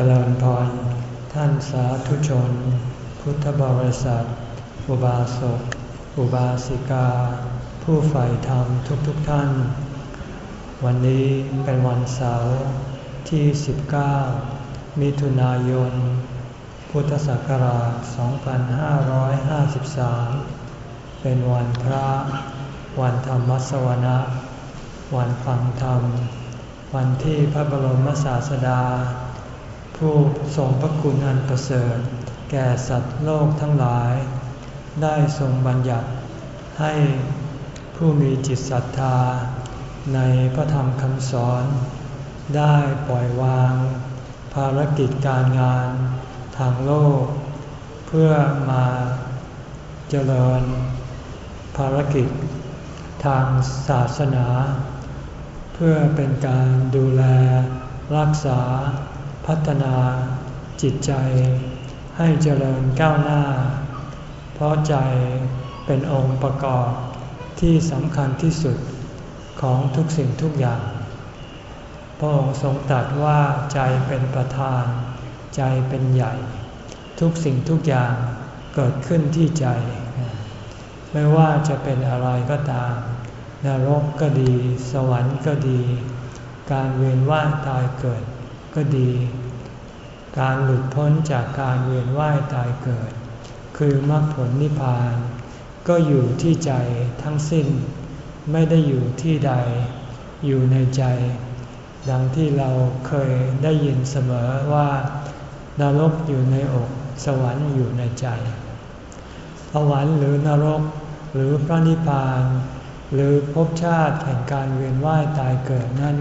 จริญพร ท่านสาธุชน พุทธบริษัท อุบาสก อุบาสิกา ผู้ใฝ่ธรรมทุกๆทท่าน วันนี้เป็นวันเสาร์ที่ 19 มิถุนายน พุทธศักราช 2553 เป็นวันพระ วันธรรมสวนะ วันฟังธรรม วันที่พระบรมศาสดา ผู้ทรงพระคุณอันประเสริฐ แก่สัตว์โลกทั้งหลาย ได้ทรงบัญญัติให้ผู้มีจิตศรัทธา ในพระธรรมคำสอน ได้ปล่อยวาง ภารกิจการงาน ทางโลก เพื่อมาเจริญ ภารกิจ ทางศาสนา เพื่อเป็นการดูแลรักษา พัฒนาจิตใจให้เจริญก้าวหน้า เพราะใจเป็นองค์ประกอบที่สำคัญที่สุดของทุกสิ่งทุกอย่าง พระองค์ทรงตรัสว่าใจเป็นประธาน ใจเป็นใหญ่ ทุกสิ่งทุกอย่างเกิดขึ้นที่ใจ ไม่ว่าจะเป็นอะไรก็ตาม นรกก็ดี สวรรค์ก็ดี การเวียนว่ายตายเกิด ก็ดี การหลุดพ้นจากการเวียนว่ายตายเกิด คือมรรคผลนิพพาน ก็อยู่ที่ใจทั้งสิ้น ไม่ได้อยู่ที่ใด อยู่ในใจ ดังที่เราเคยได้ยินเสมอว่านรกอยู่ในอกสวรรค์อยู่ในใจ สวรรค์หรือนรกหรือพระนิพพาน หรือภพชาติแห่งการเวียนว่ายตายเกิดนั้น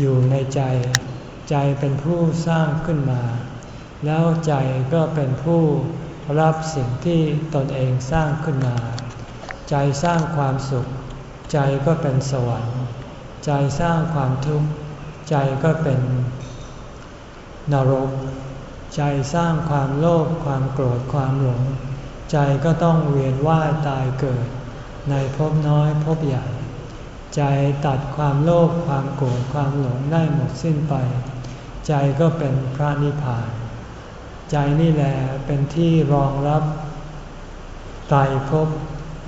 อยู่ในใจ ใจเป็นผู้สร้างขึ้นมา แล้วใจก็เป็นผู้รับสิ่งที่ตนเองสร้างขึ้นมา ใจสร้างความสุข ใจก็เป็นสวรรค์ ใจสร้างความทุกข์ใจก็เป็นนรก ใจสร้างความโลภความโกรธความหลง ใจก็ต้องเวียนว่ายตายเกิด ในภพน้อยภพใหญ่ ใจตัดความโลภความโกรธความหลงได้หมดสิ้นไป ใจก็เป็นพระนิพพาน ใจนี่แหละเป็นที่รองรับตายภพ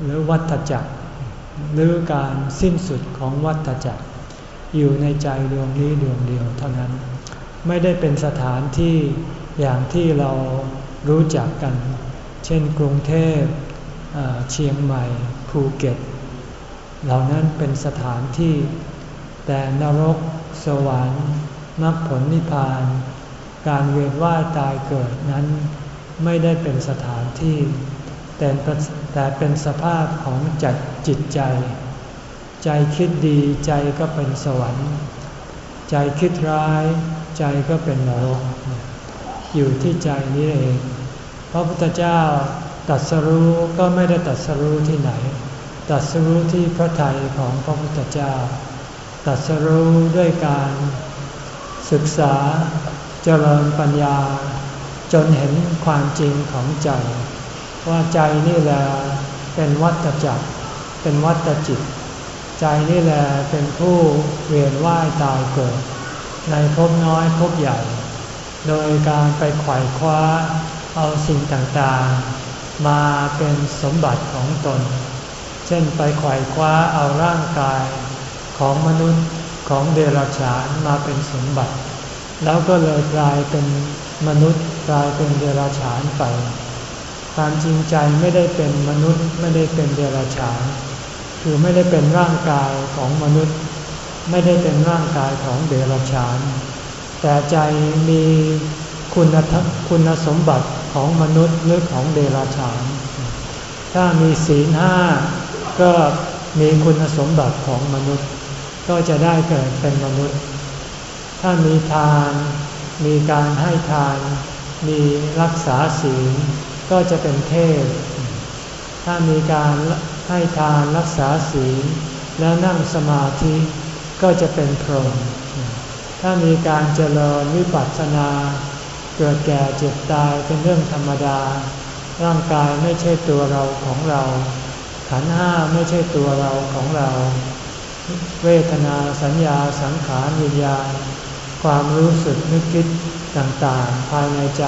หรือวัฏจักร หรือการสิ้นสุดของวัฏจักร อยู่ในใจดวงนี้ดวงเดียวเท่านั้น ไม่ได้เป็นสถานที่อย่างที่เรารู้จักกัน เช่นกรุงเทพเชียงใหม่ภูเก็ต เหล่านั้นเป็นสถานที่แต่นรกสวรรค์ มรรคผลนิพพาน การเวียนว่ายตายเกิดนั้นไม่ได้เป็นสถานที่ แต่แต่เป็นสภาพของจัดจิตใจ ใจคิดดีใจก็เป็นสวรรค์ ใจคิดร้าย ใจก็เป็นนรกอยู่ที่ใจนี้เอง พระพุทธเจ้าตัดสรู้ก็ไม่ได้ตัดสรู้ที่ไหน ตัดสรู้ที่พระทัยของพระพุทธเจ้า ตัดสรู้ด้วยการ ศึกษาเจริญปัญญา จนเห็นความจริงของใจ ว่าใจนี่แหละเป็นวัฏจักร เป็นวัฏจิต ใจนี่แหละเป็นผู้เวียนว่ายตายเกิด ในภพน้อยภพใหญ่ โดยการไปไขว่คว้าเอาสิ่งต่างๆ มาเป็นสมบัติของตน เช่นไปไขว่คว้าเอาร่างกายของมนุษย์ ของเดรัจฉานมาเป็นสมบัติ แล้วก็เลยกลายเป็นมนุษย์กลายเป็นเดรัจฉานไป ความจริงใจไม่ได้เป็นมนุษย์ไม่ได้เป็นเดรัจฉาน คือไม่ได้เป็นร่างกายของมนุษย์ ไม่ได้เป็นร่างกายของเดรัจฉาน แต่ใจมีคุณคุณสมบัติของมนุษย์หรือของเดรัจฉาน ถ้ามีศีลห้าก็มีคุณสมบัติของมนุษย์ ก็จะได้เกิดเป็นมนุษย์ ถ้ามีทาน มีการให้ทาน มีรักษาศีลก็จะเป็นเทพ ถ้ามีการให้ทานรักษาศีลแล้วนั่งสมาธิก็จะเป็นพรหม ถ้ามีการเจริญวิปัสสนา เกิดแก่เจ็บตายเป็นเรื่องธรรมดา ร่างกายไม่ใช่ตัวเราของเรา ขันห้าไม่ใช่ตัวเราของเรา เวทนาสัญญาสังขารวิญญาณ ความรู้สึกนึกคิดต่างๆ ภายในใจ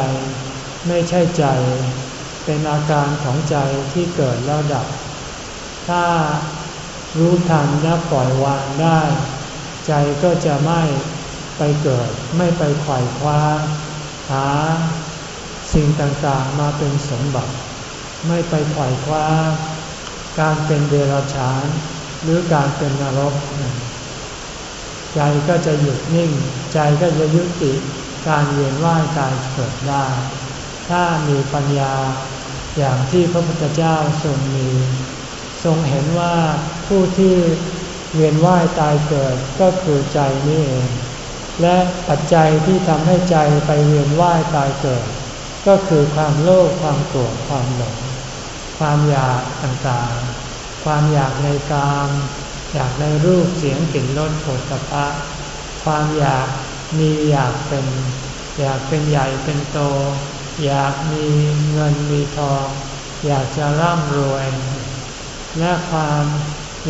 ไม่ใช่ใจ เป็นอาการของใจที่เกิดแล้วดับ ถ้ารู้ทันและปล่อยวางได้ ใจก็จะไม่ไปเกิด ไม่ไปไขว่คว้า หา สิ่งต่างๆมาเป็นสมบัติ ไม่ไปไขว่คว้า การเป็นเดรัจฉาน หรือการเป็นนรก ใจก็จะหยุดนิ่ง ใจก็จะยุติการเวียนว่ายตายเกิดได้ ถ้ามีปัญญาอย่างที่พระพุทธเจ้าทรงมี ทรงเห็นว่าผู้ที่เวียนว่ายตายเกิดก็คือใจนี่เอง และปัจจัยที่ทำให้ใจไปเวียนว่ายตายเกิด ก็คือความโลภความโกรธความหลงความอยากต่างๆ ความอยากในกามอยากในรูปเสียงกลิ่นรสผลตภะความอยากมีอยากเป็น อยากเป็นใหญ่เป็นโต อยากมีเงินมีทอง อยากจะร่ำรวย และความ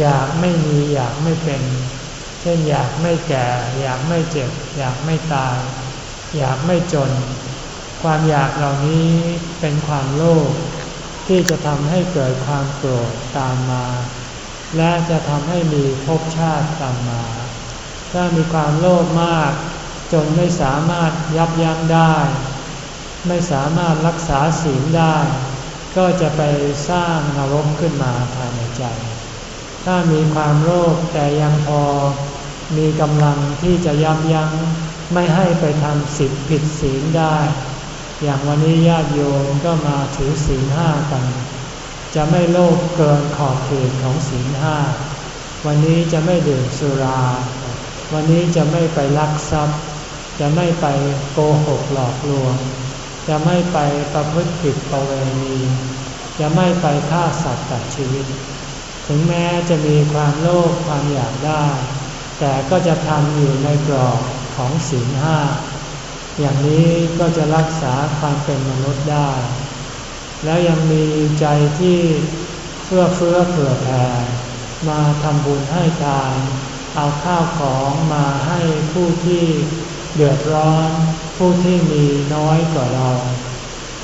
อยากไม่มีอยากไม่เป็น เช่นอยากไม่แก่ อยากไม่เจ็บ อยากไม่ตาย อยากไม่จน ความอยากเหล่านี้เป็นความโลภ ที่จะทำให้เกิดความโกรธตามมา และจะทำให้มีภพชาติตามมา ถ้ามีความโลภมาก จนไม่สามารถยับยั้งได้ ไม่สามารถรักษาศีลได้ ก็จะไปสร้างนรกขึ้นมาภายในใจ ถ้ามีความโลภแต่ยังพอ มีกำลังที่จะยับยั้งไม่ให้ไปทำสิทธิผิดศีลได้ อย่างวันนี้ญาติโยมก็มาถือศีลห้ากัน จะไม่โลภเกินขอบเขตของศีลห้า วันนี้จะไม่ดื่มสุรา วันนี้จะไม่ไปลักทรัพย์ จะไม่ไปโกหกหลอกลวง จะไม่ไปประพฤติผิดประเวณี จะไม่ไปฆ่าสัตว์ตัดชีวิต ถึงแม้จะมีความโลภความอยากได้ แต่ก็จะทำอยู่ในกรอบของศีลห้า อย่างนี้ก็จะรักษาความเป็นมนุษย์ได้ แล้วยังมีใจที่เพื่อเฟื้อเผื่อแผ่มาทำบุญให้ทานเอาข้าวของมาให้ผู้ที่เดือดร้อน ผู้ที่มีน้อยกว่าเรา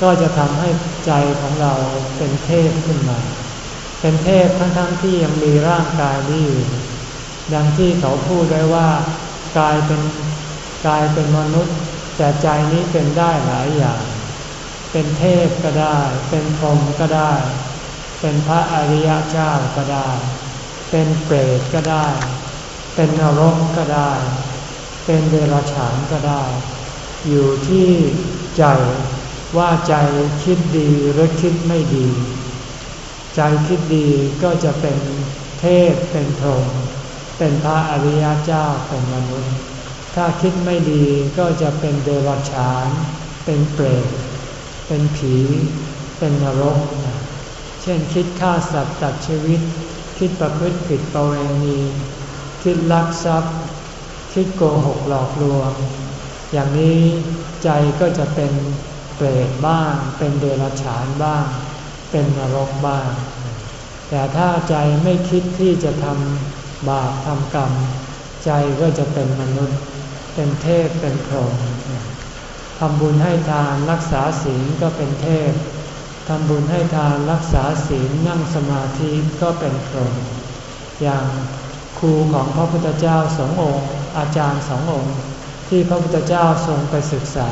ก็จะทำให้ใจของเราเป็นเทพขึ้นมา เป็นเทพทั้งๆทที่ยังมีร่างกายนี้อยู่ดังที่เขาพูดไว้ว่ากายเป็นกายเป็นมนุษย์ แต่ใจนี้เป็นได้หลายอย่าง เป็นเทพก็ได้ เป็นพรหมก็ได้ เป็นพระอริยเจ้าก็ได้ เป็นเปรตก็ได้ เป็นนรกก็ได้ เป็นเดรัจฉานก็ได้ อยู่ที่ใจว่าใจคิดดีหรือคิดไม่ดี ใจคิดดีก็จะเป็นเทพเป็นพรหมเป็นพระอริยเจ้าเป็นมนุษย์ ถ้าคิดไม่ดีก็จะเป็นเดรัจฉาน เป็นเปรต เป็นผี เป็นนรก เช่นคิดฆ่าสัตว์ตัดชีวิต คิดประพฤติผิดประเวณี คิดลักทรัพย์ คิดโกหกหลอกลวง อย่างนี้ใจก็จะเป็นเปรตบ้าง เป็นเดรัจฉานบ้าง เป็นนรกบ้าง แต่ถ้าใจไม่คิดที่จะทำบาปทำกรรม ใจก็จะเป็นมนุษย์ เป็นเทพเป็นพรหมทำบุญให้ทานรักษาศีลก็เป็นเทพทำบุญให้ทานรักษาศีลนั่งสมาธิก็เป็นพรหมอย่างครูของพระพุทธเจ้าสององค์ อาจารย์สององค์ ที่พระพุทธเจ้าทรงไปศึกษา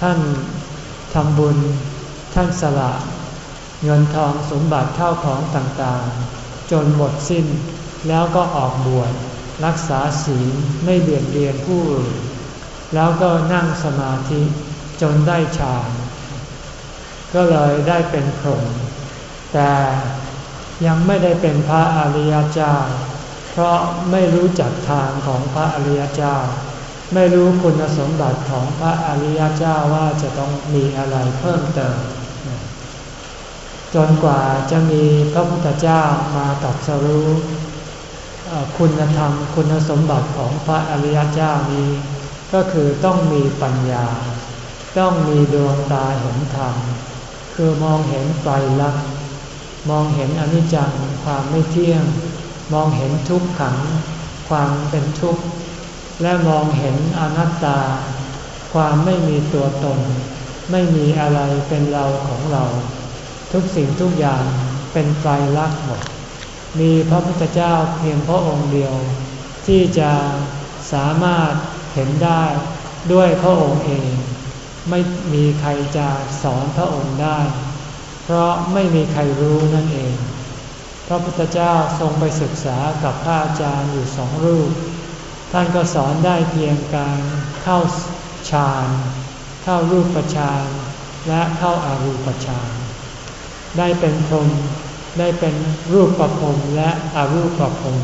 ท่านทำบุญท่านสละเงินทองสมบัติเท่าของต่างๆ จนหมดสิ้นแล้วก็ออกบวช รักษาศีลไม่เบียดเบียนผู้อื่นแล้วก็นั่งสมาธิจนได้ฌานก็เลยได้เป็นพรหมแต่ยังไม่ได้เป็นพระอริยเจ้า เพราะไม่รู้จักทางของพระอริยเจ้า ไม่รู้คุณสมบัติของพระอริยเจ้าว่าจะต้องมีอะไรเพิ่มเติม จนกว่าจะมีพระพุทธเจ้ามาตรัสรู้ คุณธรรมคุณสมบัติของพระอริยเจ้านี้ ก็คือต้องมีปัญญา ต้องมีดวงตาเห็นธรรม คือมองเห็นไตรลักษณ์มองเห็นอนิจจังความไม่เที่ยง มองเห็นทุกขัง ความเป็นทุกข์ และมองเห็นอนัตตา ความไม่มีตัวตน ไม่มีอะไรเป็นเราของเรา ทุกสิ่งทุกอย่างเป็นไตรลักษณ์หมด มีพระพุทธเจ้าเพียงพระองค์เดียว ที่จะสามารถเห็นได้ด้วยพระองค์เอง ไม่มีใครจะสอนพระองค์ได้ เพราะไม่มีใครรู้นั่นเอง พระพุทธเจ้าทรงไปศึกษากับพระอาจารย์อยู่สองรูป ท่านก็สอนได้เพียงการเข้าฌานเข้ารูปฌานและเข้าอารูปฌานได้เป็นพรหม ได้เป็นรูปประพรมและอรูปประพรม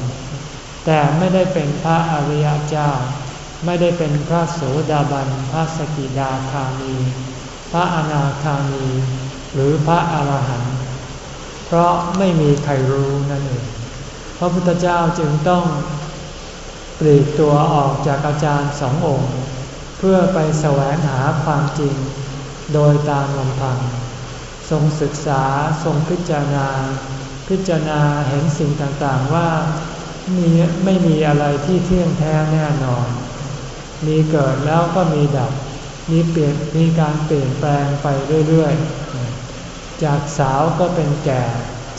แต่ไม่ได้เป็นพระอริยเจ้า ไม่ได้เป็นพระโสดาบัน พระสกิดาคามี พระอนาคามี หรือพระอรหันต์เพราะไม่มีใครรู้นั่นเองพระพุทธเจ้าจึงต้องปลีกตัวออกจากอาจารย์สององค์ เพื่อไปแสวงหาความจริงโดยตามลำพัง ทรงศึกษาทรงพิจารณา พิจารณาเห็นสิ่งต่างๆว่ามีไม่มีอะไรที่เที่ยงแท้แน่นอน มีเกิดแล้วก็มีดับ มีเปลี่ยนมีการเปลี่ยนแปลงไปเรื่อยๆ จากสาวก็เป็นแก่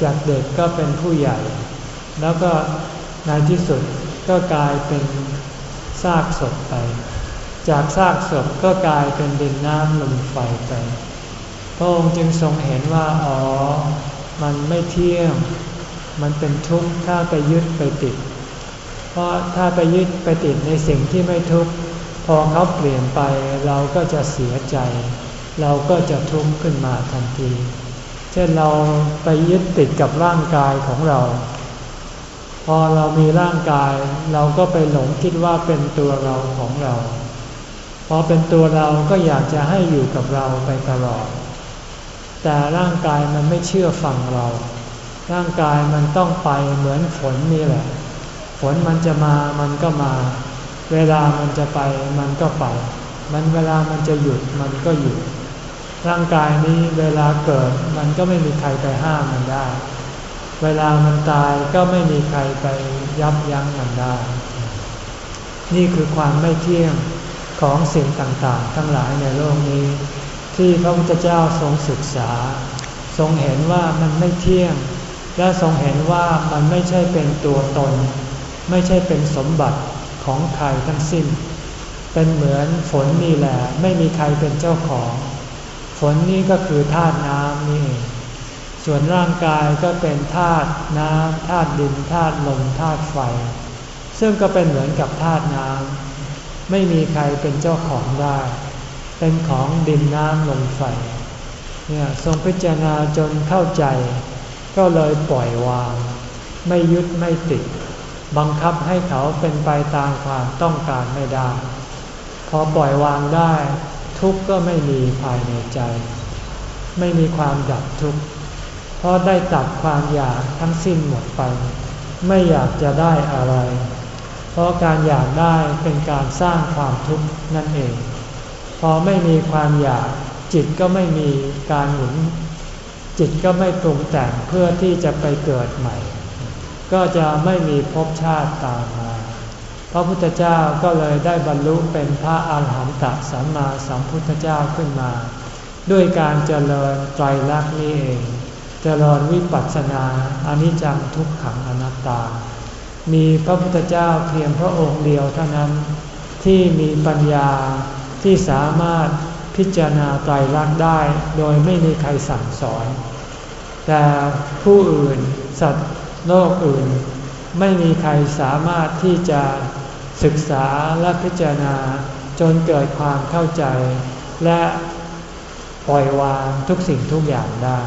จากเด็กก็เป็นผู้ใหญ่ แล้วก็ในที่สุดก็กลายเป็นซากศพไป จากซากศพก็กลายเป็นดินน้ำลมไฟไป พระองค์จึงทรงเห็นว่าอ๋อ มันไม่เที่ยง มันเป็นทุกข์ถ้าไปยึดไปติด เพราะถ้าไปยึดไปติดในสิ่งที่ไม่ทุกข์พอเขาเปลี่ยนไปเราก็จะเสียใจ เราก็จะทุกข์ขึ้นมาทันที เช่นเราไปยึดติดกับร่างกายของเรา พอเรามีร่างกาย เราก็ไปหลงคิดว่าเป็นตัวเราของเรา พอเป็นตัวเราก็อยากจะให้อยู่กับเราไปตลอด แต่ร่างกายมันไม่เชื่อฟังเรา ร่างกายมันต้องไปเหมือนฝนนี่แหละ ฝนมันจะมามันก็มา เวลามันจะไปมันก็ไป มันเวลามันจะหยุดมันก็หยุด ร่างกายนี้เวลาเกิดมันก็ไม่มีใครไปห้ามมันได้ เวลามันตายก็ไม่มีใครไปยับยั้งมันได้ นี่คือความไม่เที่ยงของสิ่งต่างๆ ทั้งหลายในโลกนี้ ที่พระพุทธเจ้าทรงศึกษา ทรงเห็นว่ามันไม่เที่ยง และทรงเห็นว่ามันไม่ใช่เป็นตัวตน ไม่ใช่เป็นสมบัติของใครทั้งสิ้น เป็นเหมือนฝนนี่แหละ ไม่มีใครเป็นเจ้าของ ฝนนี่ก็คือธาตุน้ำนี่ ส่วนร่างกายก็เป็นธาตุน้ำธาตุดินธาตุลมธาตุไฟ ซึ่งก็เป็นเหมือนกับธาตุน้ำไม่มีใครเป็นเจ้าของได้ เป็นของดินน้ำลมไฟเนี่ยทรงพิจารณาจนเข้าใจ ก็เลยปล่อยวาง ไม่ยึดไม่ติด บังคับให้เขาเป็นไปตามความต้องการไม่ได้ พอปล่อยวางได้ ทุกข์ก็ไม่มีภายในใจ ไม่มีความดับทุกข์เพราะได้ตัดความอยากทั้งสิ้นหมดไป ไม่อยากจะได้อะไร เพราะการอยากได้เป็นการสร้างความทุกข์นั่นเอง พอไม่มีความอยาก จิตก็ไม่มีการหมุน จิตก็ไม่ปรุงแต่งเพื่อที่จะไปเกิดใหม่ ก็จะไม่มีภพชาติตามมา พระพุทธเจ้าก็เลยได้บรรลุเป็นพระอาหารหันตสัมมาสัมพุทธเจ้าขึ้นมา ด้วยการเจริญไตรลักษณ์นี้เองเจริญวิปัสสนาอนิจจังทุกขังอนัตตา มีพระพุทธเจ้าเพียงพระองค์เดียวเท่านั้น ที่มีปัญญา ที่สามารถพิจารณาไตรลักษณ์ได้โดยไม่มีใครสั่งสอน แต่ผู้อื่นสัตว์โลกอื่น ไม่มีใครสามารถที่จะศึกษาและพิจารณาจนเกิดความเข้าใจ และปล่อยวางทุกสิ่งทุกอย่างได้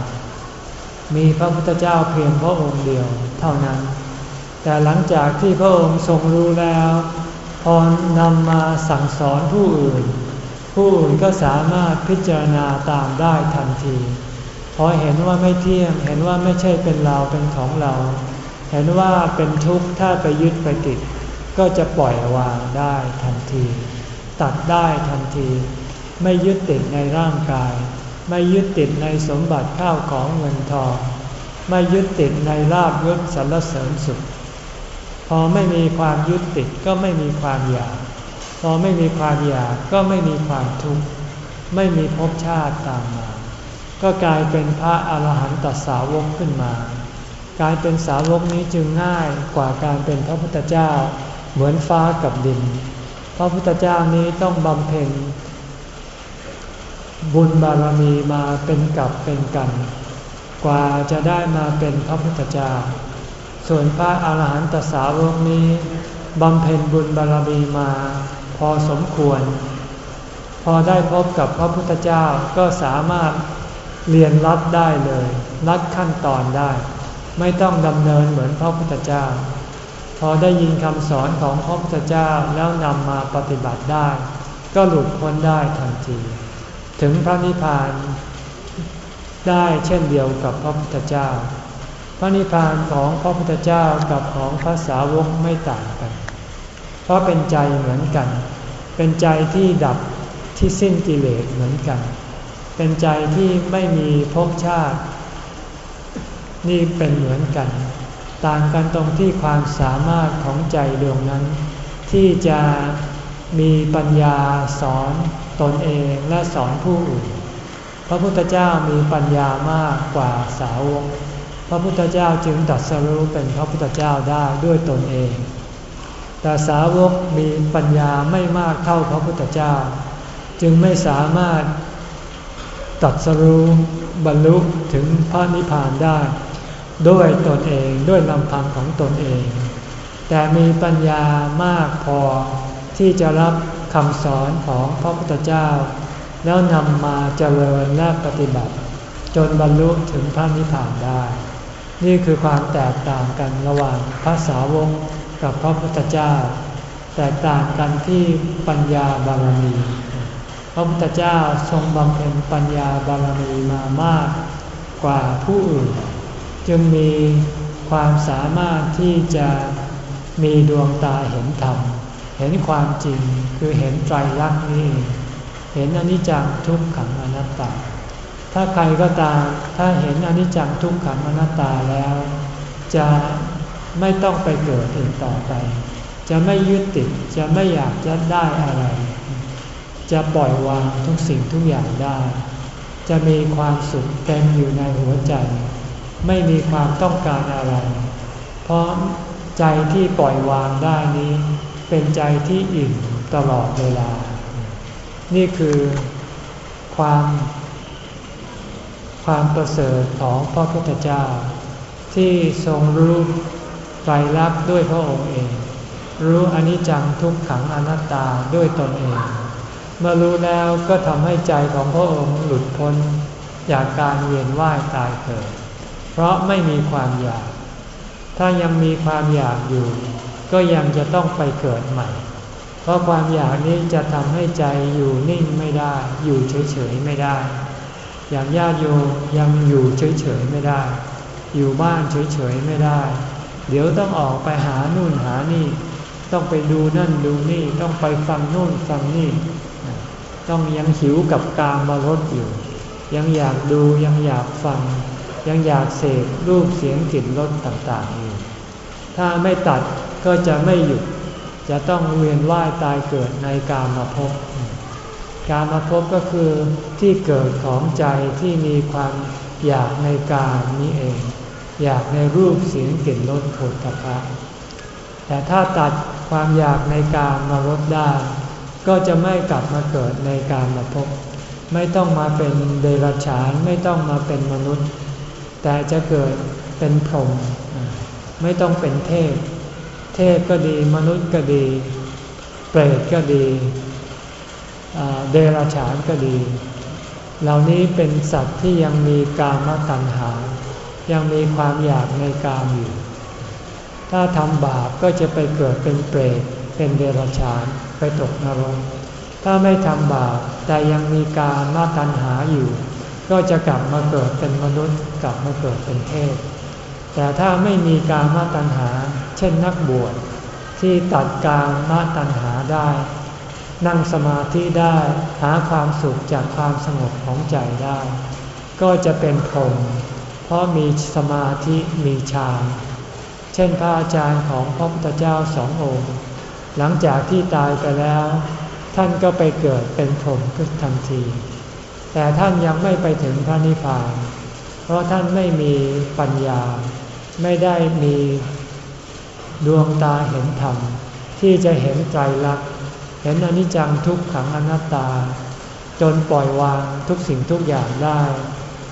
มีพระพุทธเจ้าเพียงพระองค์เดียวเท่านั้น แต่หลังจากที่พระองค์ทรงรู้แล้ว พอนำมาสั่งสอนผู้อื่น ผู้อื่นก็สามารถพิจารณาตามได้ทันทีพอเห็นว่าไม่เที่ยง เห็นว่าไม่ใช่เป็นเราเป็นของเรา เห็นว่าเป็นทุกข์ถ้าไปยึดไปติด ก็จะปล่อยวางได้ทันที ตัดได้ทันที ไม่ยึดติดในร่างกาย ไม่ยึดติดในสมบัติข้าวของเงินทอง ไม่ยึดติดในลาบยศสรรเสริญสุข พอไม่มีความยึดติดก็ไม่มีความอยาก พอไม่มีความอยากก็ไม่มีความทุกข์ไม่มีภพชาติตามมา ก็กลายเป็นพระอาหารหันตสาวกขึ้นมา การเป็นสาวกนี้จึงง่ายกว่าการเป็นพระพุทธเจ้าเหมือนฟ้ากับดิน พระพุทธเจ้านี้ต้องบำเพ็ญบุญบารมีมาเป็นกับเป็นกัน กว่าจะได้มาเป็นพระพุทธเจ้า ส่วนพระอาหารหันตสาวกนี้บำเพ็ญบุญบารมีมา พอสมควร พอได้พบกับพระพุทธเจ้าก็สามารถเรียนรัดได้เลยรัดขั้นตอนได้ ไม่ต้องดำเนินเหมือนพระพุทธเจ้า พอได้ยินคำสอนของพระพุทธเจ้าแล้วนำมาปฏิบัติได้ ก็หลุดพ้นได้ทันที ถึงพระนิพพานได้เช่นเดียวกับพระพุทธเจ้า พระนิพพานของพระพุทธเจ้ากับของพระสาวกไม่ต่างกัน ราะเป็นใจเหมือนกัน เป็นใจที่ดับที่สิ้นกิเลสเหมือนกัน เป็นใจที่ไม่มีภพชาติ นี่เป็นเหมือนกัน ต่างกันตรงที่ความสามารถของใจดวงนั้น ที่จะมีปัญญาสอนตนเองและสอนผู้อื่น พระพุทธเจ้ามีปัญญามากกว่าสาวก พระพุทธเจ้าจึงตัดสรู้เป็นพระพุทธเจ้าได้ด้วยตนเอง แต่สาวกมีปัญญาไม่มากเท่าพระพุทธเจ้า จึงไม่สามารถตัดสรู้บรรลุถึงพระนิพพานได้ ด้วยตนเองด้วยลำพังของตนเอง แต่มีปัญญามากพอที่จะรับคำสอนของพระพุทธเจ้า แล้วนำมาเจริญและปฏิบัติ จนบรรลุถึงพระนิพพานได้ นี่คือความแตกต่างกันระหว่างพระสาวก กับพระพุทธเจ้า แตกต่างกันที่ปัญญาบารมี พระพุทธเจ้าทรงบำเพ็ญปัญญาบารมีมามากกว่าผู้อื่น จึงมีความสามารถที่จะมีดวงตาเห็นธรรม เห็นความจริงคือเห็นไตรลักษณ์นี่เห็นอนิจจังทุกขังอนัตตา ถ้าใครก็ตามถ้าเห็นอนิจจังทุกขังอนัตตาแล้ว จะ ไม่ต้องไปเกิดอีกต่อไป จะไม่ยึดติดจะไม่อยากจะได้อะไร จะปล่อยวางทุกสิ่งทุกอย่างได้ จะมีความสุขเต็มอยู่ในหัวใจ ไม่มีความต้องการอะไร เพราะใจที่ปล่อยวางได้นี้ เป็นใจที่อิ่มตลอดเวลา นี่คือความความประเสริฐของพระพุทธเจ้า ที่ทรงรู้ ไตรลักษณ์ด้วยพระองค์เอง รู้อนิจจังทุกขังอนัตตาด้วยตนเอง เมื่อรู้แล้วก็ทำให้ใจของพระองค์หลุดพ้นจากการเวียนว่ายตายเกิด เพราะไม่มีความอยาก ถ้ายังมีความอยากอยู่ ก็ยังจะต้องไปเกิดใหม่ เพราะความอยากนี้จะทำให้ใจอยู่นิ่งไม่ได้ อยู่เฉยๆไม่ได้ อย่างญาติโยมยังอยู่เฉยๆไม่ได้ อยู่บ้านเฉยๆไม่ได้ เดี๋ยวต้องออกไปหานู่นหานี่ ต้องไปดูนั่นดูนี่ ต้องไปฟังนู่นฟังนี่ ต้องยังหิวกับกามารดอยู่ ยังอยากดูยังอยากฟัง ยังอยากเสพรูปเสียงกลิ่นรสต่างๆอยู่ ถ้าไม่ตัดก็จะไม่หยุด จะต้องเวียนว่ายตายเกิดในกามาพบการมาพบก็คือที่เกิดของใจที่มีความอยากในการนี้เอง อยากในรูปเสียงกลิ่นรสผลตภะแต่ถ้าตัดความอยากในการมาลดได้ ก็จะไม่กลับมาเกิดในการมาพบ ไม่ต้องมาเป็นเดรัจฉานไม่ต้องมาเป็นมนุษย์ แต่จะเกิดเป็นพรหมไม่ต้องเป็นเทพ เทพก็ดีมนุษย์ก็ดี เปรตก็ดีเดรัจฉานก็ดี เหล่านี้เป็นสัตว์ที่ยังมีกามตัณหา ยังมีความอยากในกามอยู่ ถ้าทำบาปก็จะไปเกิดเป็นเปรต เป็นเดรัจฉาน ไปตกนรก ถ้าไม่ทำบาปแต่ยังมีกามาตัณหาอยู่ ก็จะกลับมาเกิดเป็นมนุษย์ กลับมาเกิดเป็นเทพ แต่ถ้าไม่มีการมาตัญหา เช่นนักบวชที่ตัดการมาตัญหาได้ นั่งสมาธิได้หาความสุขจากความสงบของใจได้ ก็จะเป็นพรหม ราะมีสมาธิมีฌานเช่นพระอาจารย์ของพระพุทธเจ้าสององค์ หลังจากที่ตายไปแล้ว ท่านก็ไปเกิดเป็นพรหมขึ้นทันที แต่ท่านยังไม่ไปถึงพระนิพพาน เพราะท่านไม่มีปัญญา ไม่ได้มีดวงตาเห็นธรรม ที่จะเห็นใจรักเห็นอนิจจังทุกขังอนัตตา จนปล่อยวางทุกสิ่งทุกอย่างได้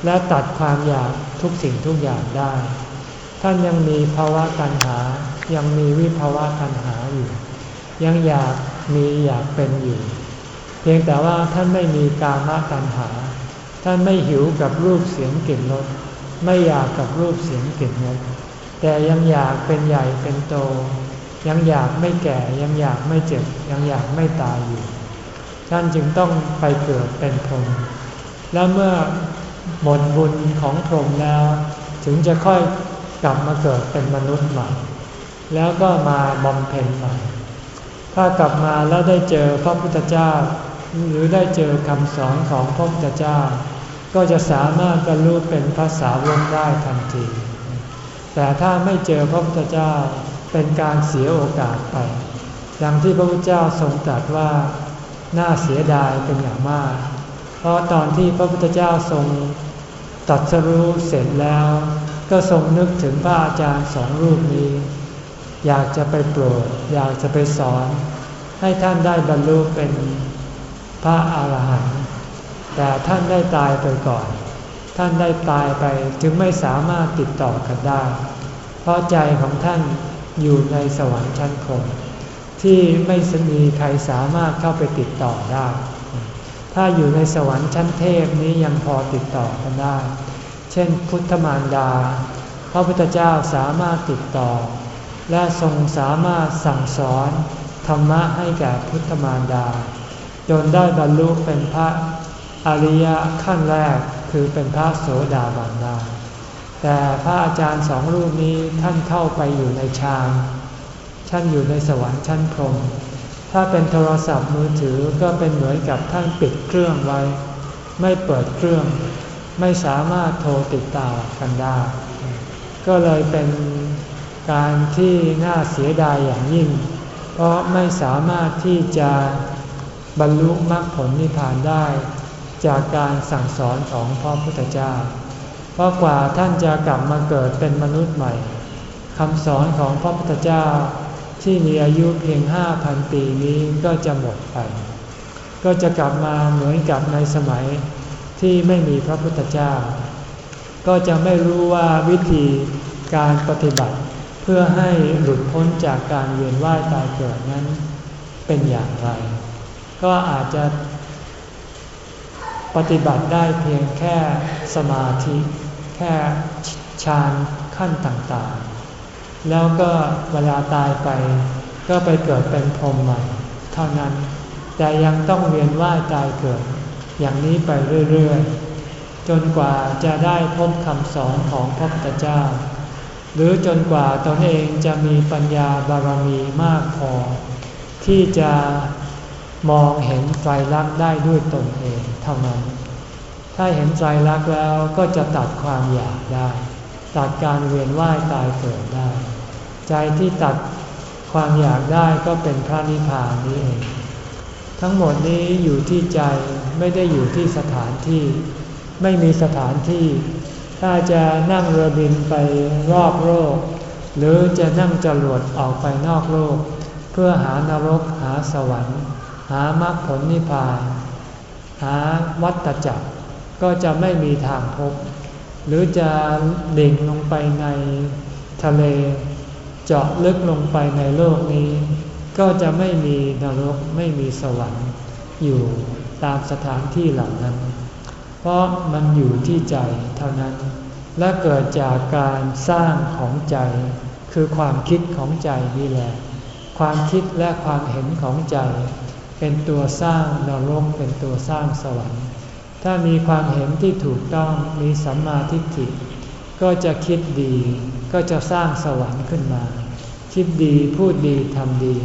และตัดความอยาก ทุกสิ่งทุกอย่างได้ ท่านยังมีภาวะตัณหา ยังมีวิภาวะตัณหาอยู่ ยังอยากมีอยากเป็นอยู่ เพียงแต่ว่าท่านไม่มีกามตัณหา ท่านไม่หิวกับรูปเสียงกลิ่นรส ไม่อยากกับรูปเสียงกลิ่นรส แต่ยังอยากเป็นใหญ่เป็นโต ยังอยากไม่แก่ ยังอยากไม่เจ็บ ยังอยากไม่ตายอยู่ ท่านจึงต้องไปเกิดเป็นพรหมและเมื่อ หมดบุญของพรหมแล้ว ถึงจะค่อยกลับมาเกิดเป็นมนุษย์ใหม่ แล้วก็มาบำเพ็ญใหม่ ถ้ากลับมาแล้วได้เจอพระพุทธเจ้า หรือได้เจอคำสอนของพระพุทธเจ้า ก็จะสามารถบรรลุเป็นภาษาวงได้ทันที แต่ถ้าไม่เจอพระพุทธเจ้าเป็นการเสียโอกาสไปดังที่พระพุทธเจ้าทรงตรัสว่าน่าเสียดายเป็นอย่างมาก เพราะตอนที่พระพุทธเจ้าทรงตัดสรู้เสร็จแล้ว ก็ทรงนึกถึงพระอาจารย์สองรูปนี้ อยากจะไปโปรด อยากจะไปสอน ให้ท่านได้บรรลุเป็นพระอาหารหันต์แต่ท่านได้ตายไปก่อน ท่านได้ตายไปจึงไม่สามารถติดต่อกันได้ เพราะใจของท่านอยู่ในสวรรค์ชั้นพรหมที่ไม่มีใครสามารถเข้าไปติดต่อได้ ถ้าอยู่ในสวรรค์ชั้นเทพนี้ยังพอติดต่อกันได้ เช่น พุทธมารดา พระพุทธเจ้าสามารถติดต่อ และทรงสามารถสั่งสอนธรรมะให้แก่พุทธมารดา จนได้บรรลุเป็นพระอริยขั้นแรกคือเป็นพระโสดาบันดาแต่พระอาจารย์สองรูปนี้ท่านเข้าไปอยู่ในฌานท่านอยู่ในสวรรค์ชั้นพรหม ถ้าเป็นโทรศัพท์มือถือก็เป็นเหมือนกับท่านปิดเครื่องไว้ ไม่เปิดเครื่อง ไม่สามารถโทรติดต่อกันได้ ก็เลยเป็นการที่น่าเสียดายอย่างยิ่ง เพราะไม่สามารถที่จะบรรลุมรรคผลนิพพานได้ จากการสั่งสอนของพระพุทธเจ้า เพราะกว่าท่านจะกลับมาเกิดเป็นมนุษย์ใหม่คำสอนของพระพุทธเจ้า ที่มีอายุเพียงห้าพันปีนี้ก็จะหมดไป ก็จะกลับมาเหมือนกับในสมัยที่ไม่มีพระพุทธเจ้า ก็จะไม่รู้ว่าวิธีการปฏิบัติ เพื่อให้หลุดพ้นจากการเวียนว่ายตายเกิดนั้นเป็นอย่างไร ก็อาจจะปฏิบัติได้เพียงแค่สมาธิ แค่ฌานขั้นต่างๆ แล้วก็เวลาตายไป ก็ไปเกิดเป็นพรหมใหม่ เท่านั้น แต่ยังต้องเวียนว่ายตายเกิด อย่างนี้ไปเรื่อยๆ จนกว่าจะได้พบคำสอนของพระพุทธเจ้า หรือจนกว่าตนเองจะมีปัญญาบารมีมากพอ ที่จะมองเห็นไตรลักษณ์ได้ด้วยตนเองเท่านั้น ถ้าเห็นไตรลักษณ์แล้วก็จะตัดความอยากได้ ตัดการเวียนว่ายตายเกิดได้ ใจที่ตัดความอยากได้ก็เป็นพระนิพพานนี้เอง ทั้งหมดนี้อยู่ที่ใจไม่ได้อยู่ที่สถานที่ ไม่มีสถานที่ ถ้าจะนั่งเรือบินไปรอบโลก หรือจะนั่งจรวดออกไปนอกโลก เพื่อหานรกหาสวรรค์ หามรรคผลนิพพาน หาวัตจักรก็จะไม่มีทางพบ หรือจะดิ่งลงไปในทะเล เจาะลึกลงไปในโลกนี้ ก็จะไม่มีนรกไม่มีสวรรค์อยู่ตามสถานที่เหล่านั้น เพราะมันอยู่ที่ใจเท่านั้น และเกิดจากการสร้างของใจ คือความคิดของใจนี่แหละ ความคิดและความเห็นของใจ เป็นตัวสร้างนรกเป็นตัวสร้างสวรรค์ ถ้ามีความเห็นที่ถูกต้องมีสัมมาทิฏฐิก็จะคิดดี ก็จะสร้างสวรรค์ขึ้นมา คิดดีพูดดีทำดี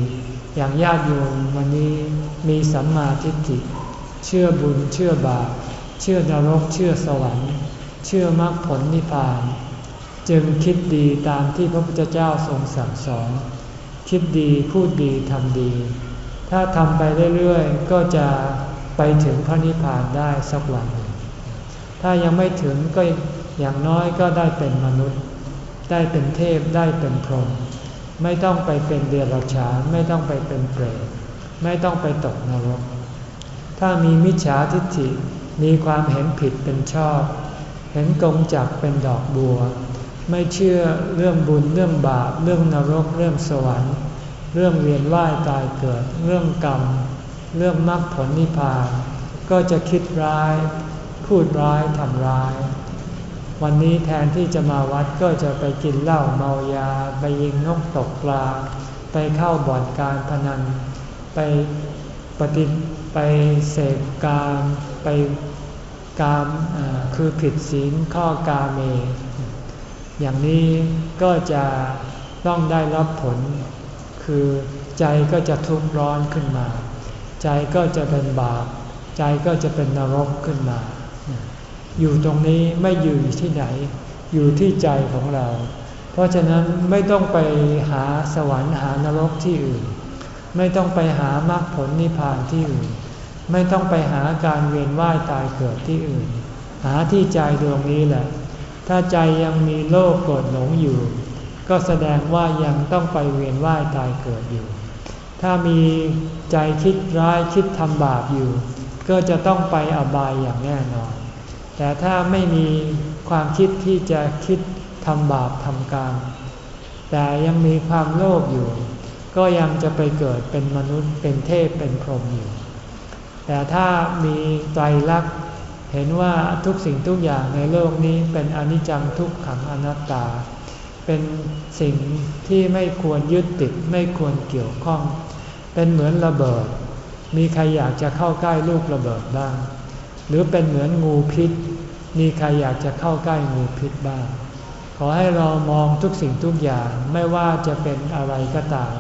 อย่างญาติโยมวันนี้มีสัมมาทิฏฐิ เชื่อบุญเชื่อบาปเชื่อนรกเชื่อสวรรค์ เชื่อมรรคผลนิพพาน จึงคิดดีตามที่พระพุทธเจ้าทรงสั่งสอน คิดดีพูดดีทำดี ถ้าทำไปเรื่อยๆ ก็จะ ไปถึงพระนิพพานได้สักวันหนึ่งถ้ายังไม่ถึงก็อย่างน้อยก็ได้เป็นมนุษย์ ได้เป็นเทพได้เป็นพรหมไม่ต้องไปเป็นเดรัจฉานไม่ต้องไปเป็นเปรตไม่ต้องไปตกนรก ถ้ามีมิจฉาทิฏฐิมีความเห็นผิดเป็นชอบ เห็นกงจักเป็นดอกบัว ไม่เชื่อเรื่องบุญเรื่องบาป เรื่องนรกเรื่องสวรรค์ เรื่องเวียนว่ายตายเกิด เรื่องกรรม เรื่องมรรคผลนิพพาน ก็จะคิดร้าย พูดร้ายทำร้าย วันนี้แทนที่จะมาวัดก็จะไปกินเหล้าเมายา ไปยิงนกตกปลา ไปเข้าบ่อนการพนัน ไปปฏิไปเสพกามไปกามคือผิดศีลข้อกาเม อย่างนี้ก็จะต้องได้รับผล คือใจก็จะทุกข์ร้อนขึ้นมา ใจก็จะเป็นบาป ใจก็จะเป็นนรกขึ้นมา อยู่ตรงนี้ไม่อยู่ที่ไหน อยู่ที่ใจของเรา เพราะฉะนั้นไม่ต้องไปหาสวรรค์หานรกที่อื่น ไม่ต้องไปหามรรคผลนิพพานที่อื่น ไม่ต้องไปหาการเวียนว่ายตายเกิดที่อื่น หาที่ใจดวงนี้แหละ ถ้าใจยังมีโลภโกรธหลงอยู่ ก็แสดงว่ายังต้องไปเวียนว่ายตายเกิดอยู่ ถ้ามีใจคิดร้ายคิดทำบาปอยู่ ก็จะต้องไปอบายอย่างแน่นอน แต่ถ้าไม่มีความคิดที่จะคิดทำบาปทำกรรมแต่ยังมีความโลภอยู่ ก็ยังจะไปเกิดเป็นมนุษย์เป็นเทพเป็นพรหมอยู่ แต่ถ้ามีไตรลักษณ์เห็นว่าทุกสิ่งทุกอย่างในโลกนี้เป็นอนิจจังทุกขังอนัตตา เป็นสิ่งที่ไม่ควรยึดติดไม่ควรเกี่ยวข้อง เป็นเหมือนระเบิด มีใครอยากจะเข้าใกล้ลูกระเบิดบ้าง หรือเป็นเหมือนงูพิษ มีใครอยากจะเข้าใกล้งูพิษบ้าง ขอให้เรามองทุกสิ่งทุกอย่างไม่ว่าจะเป็นอะไรก็ตาม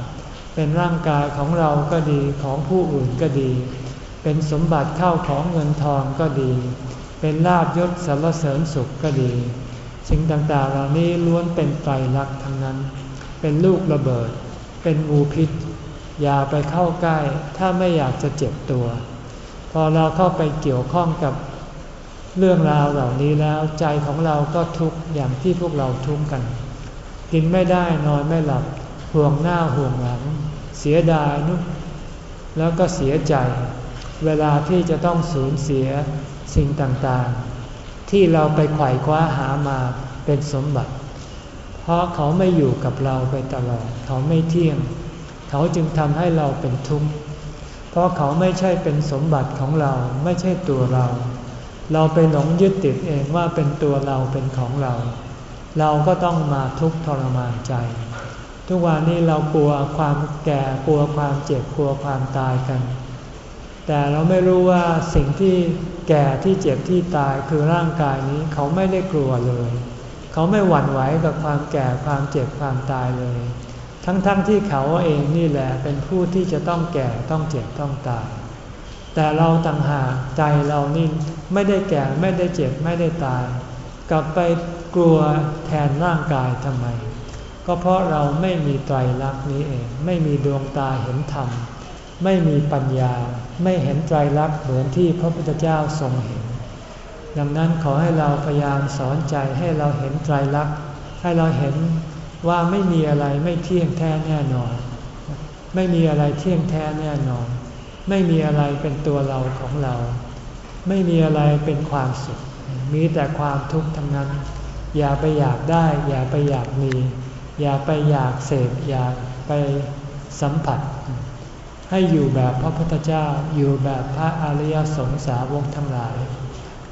เป็นร่างกายของเราก็ดีของผู้อื่นก็ดี เป็นสมบัติเข้าของเงินทองก็ดี เป็นลาบยศสรรเสริญสุขก็ดี สิ่งต่างๆเหล่านี้ล้วนเป็นไตรลักษณ์ทั้งนั้น เป็นลูกระเบิด เป็นงูพิษ อย่าไปเข้าใกล้ ถ้าไม่อยากจะเจ็บตัว พอเราเข้าไปเกี่ยวข้องกับเรื่องราวเหล่านี้แล้วใจของเราก็ทุกข์อย่างที่พวกเราทุกข์กัน กินไม่ได้นอนไม่หลับห่วงหน้าห่วงหลัง เสียดายนุกแล้วก็เสียใจ เวลาที่จะต้องสูญเสียสิ่งต่างๆ ที่เราไปไขว่คว้าหามาเป็นสมบัติ เพราะเขาไม่อยู่กับเราไปตลอด เขาไม่เที่ยง เขาจึงทำให้เราเป็นทุกข์ เพราะเขาไม่ใช่เป็นสมบัติของเราไม่ใช่ตัวเรา เราไปหลงยึดติดเองว่าเป็นตัวเราเป็นของเรา เราก็ต้องมาทุกข์ทรมานใจ ทุกวันนี้เรากลัวความแก่กลัวความเจ็บกลัวความตายกัน แต่เราไม่รู้ว่าสิ่งที่แก่ที่เจ็บที่ตายคือร่างกายนี้เขาไม่ได้กลัวเลย เขาไม่หวั่นไหวกับความแก่ความเจ็บความตายเลย ทั้งๆทที่เขาเองนี่แหละเป็นผู้ที่จะต้องแก่ต้องเจ็บต้องตาย แต่เราต่างหากใจเรานี่ไม่ได้แก่ไม่ได้เจ็บไม่ได้ตาย กลับไปกลัวแทนร่างกายทำไม ก็เพราะเราไม่มีไตรลักษณ์นี้เอง ไม่มีดวงตาเห็นธรรม ไม่มีปัญญา ไม่เห็นไตรลักษณ์เหมือนที่พระพุทธเจ้าทรงเห็น ดังนั้นขอให้เราพยายามสอนใจให้เราเห็นไตรลักษณ์ให้เราเห็น ว่าไม่มีอะไรไม่เที่ยงแท้แน่นอน ไม่มีอะไรเที่ยงแท้แน่นอน ไม่มีอะไรเป็นตัวเราของเรา ไม่มีอะไรเป็นความสุข มีแต่ความทุกข์ทั้งนั้น อย่าไปอยากได้ อย่าไปอยากมี อย่าไปอยากเสพอยากไปสัมผัส ให้อยู่แบบพระพุทธเจ้าอยู่แบบพระอริยสงสาวกทั้งหลาย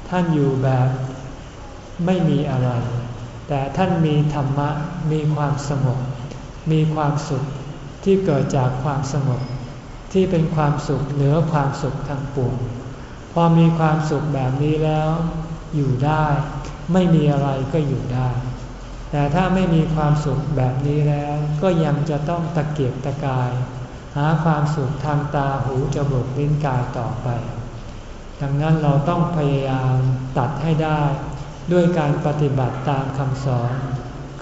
ท่านอยู่แบบไม่มีอะไร แต่ท่านมีธรรมะมีความสงบมีความสุขที่เกิดจากความสงบที่เป็นความสุขเหนือความสุขทางปวงพอมีความสุขแบบนี้แล้ว อยู่ได้ ไม่มีอะไรก็อยู่ได้ แต่ถ้าไม่มีความสุขแบบนี้แล้ว ก็ยังจะต้องตะเกียกตะกาย หาความสุขทางตาหูจมูกลิ้นกายต่อไป ดังนั้นเราต้องพยายามตัดให้ได้ ด้วยการปฏิบัติตามคำสอน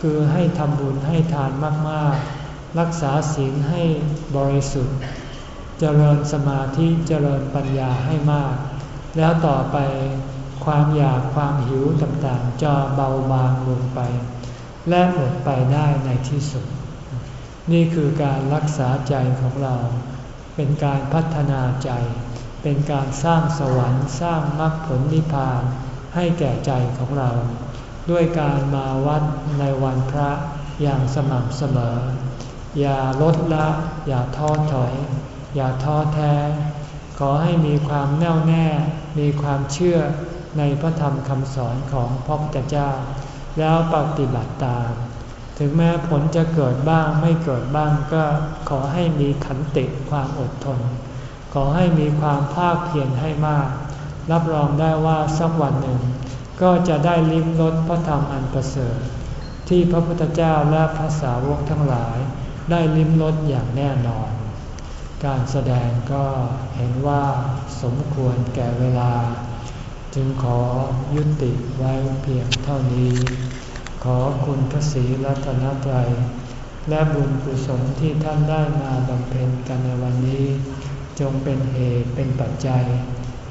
คือให้ทำบุญให้ทานมากๆ รักษาศีลให้บริสุทธิ์ เจริญสมาธิเจริญปัญญาให้มาก แล้วต่อไปความอยากความหิวต่างๆ จะเบาบางลงไป และหมดไปได้ในที่สุด นี่คือการรักษาใจของเรา เป็นการพัฒนาใจ เป็นการสร้างสวรรค์สร้างมรรคผลนิพพาน ให้แก่ใจของเรา ด้วยการมาวัดในวันพระอย่างสม่ำเสมอ อย่าลดละ อย่าท้อถอย อย่าท้อแท้ ขอให้มีความแน่วแน่ มีความเชื่อในพระธรรมคำสอนของพระพุทธเจ้า แล้วปฏิบัติตาม ถึงแม้ผลจะเกิดบ้างไม่เกิดบ้างก็ขอให้มีขันติความอดทน ขอให้มีความภาคเพียรให้มาก รับรองได้ว่าสักวันหนึ่ง ก็จะได้ลิ้มรสพระธรรมอันประเสริฐ ที่พระพุทธเจ้าและพระสาวกทั้งหลายได้ลิ้มรสอย่างแน่นอน การแสดงก็เห็นว่าสมควรแก่เวลา จึงขอยุติไว้เพียงเท่านี้ ขอคุณพระศรีรัตนตรัยและบุญกุศลที่ท่านได้มาบำเพ็ญกันในวันนี้ จงเป็นเหตุเป็นปัจจัย